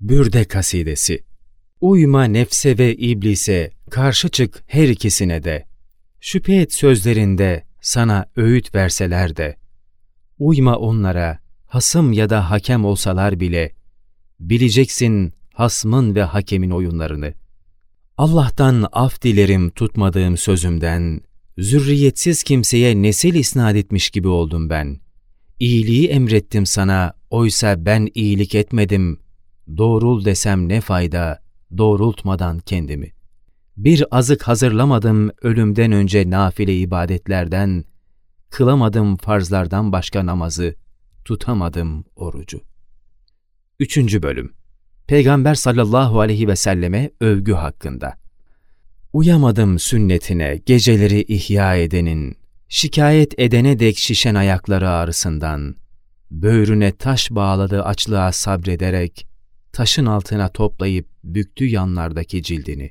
Bürde Kasidesi Uyma nefse ve iblise, karşı çık her ikisine de. Şüphe et sözlerinde, sana öğüt verseler de. Uyma onlara, hasım ya da hakem olsalar bile, bileceksin hasmın ve hakemin oyunlarını. Allah'tan af dilerim tutmadığım sözümden, zürriyetsiz kimseye nesil isnat etmiş gibi oldum ben. İyiliği emrettim sana, oysa ben iyilik etmedim. Doğrul desem ne fayda, doğrultmadan kendimi. Bir azık hazırlamadım ölümden önce nafile ibadetlerden, kılamadım farzlardan başka namazı, tutamadım orucu. Üçüncü Bölüm Peygamber sallallahu aleyhi ve selleme övgü hakkında. Uyamadım sünnetine geceleri ihya edenin, şikayet edene dek şişen ayakları ağrısından, böğrüne taş bağladı açlığa sabrederek, taşın altına toplayıp büktü yanlardaki cildini.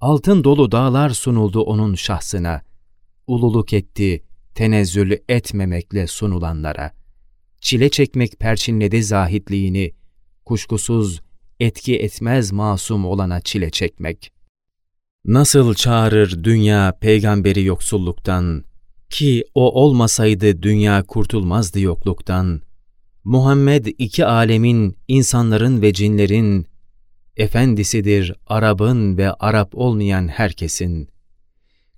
Altın dolu dağlar sunuldu onun şahsına, ululuk etti, tenezzül etmemekle sunulanlara. Çile çekmek perçinledi zahitliğini, kuşkusuz etki etmez masum olana çile çekmek. Nasıl çağırır dünya peygamberi yoksulluktan, ki o olmasaydı dünya kurtulmazdı yokluktan. Muhammed iki alemin, insanların ve cinlerin, efendisidir Arap'ın ve Arap olmayan herkesin.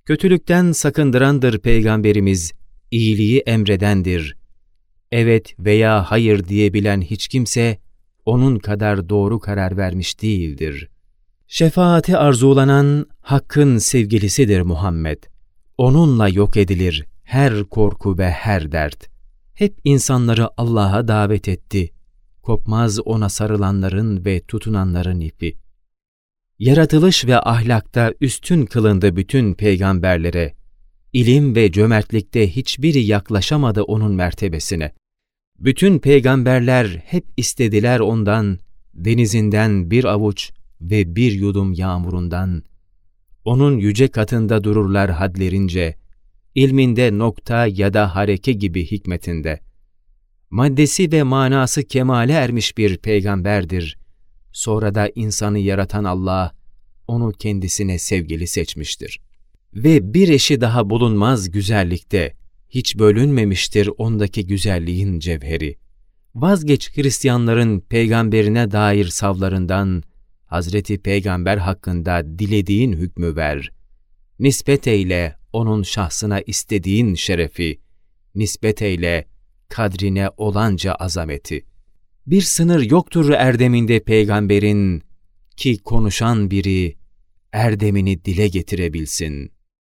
Kötülükten sakındırandır Peygamberimiz, iyiliği emredendir. Evet veya hayır diyebilen hiç kimse, onun kadar doğru karar vermiş değildir. Şefaati arzulanan Hakk'ın sevgilisidir Muhammed. Onunla yok edilir her korku ve her dert. Hep insanları Allah'a davet etti. Kopmaz ona sarılanların ve tutunanların ipi. Yaratılış ve ahlakta üstün kılındı bütün peygamberlere. İlim ve cömertlikte hiçbiri yaklaşamadı onun mertebesine. Bütün peygamberler hep istediler ondan, denizinden bir avuç ve bir yudum yağmurundan. Onun yüce katında dururlar hadlerince, ilminde nokta ya da hareke gibi hikmetinde. Maddesi ve manası kemale ermiş bir peygamberdir. Sonra da insanı yaratan Allah, onu kendisine sevgili seçmiştir. Ve bir eşi daha bulunmaz güzellikte, hiç bölünmemiştir ondaki güzelliğin cevheri. Vazgeç Hristiyanların peygamberine dair savlarından, Hazreti Peygamber hakkında dilediğin hükmü ver. Nispet eyle onun şahsına istediğin şerefi, nispet eyle kadrine olanca azameti. Bir sınır yoktur erdeminde peygamberin ki konuşan biri erdemini dile getirebilsin.''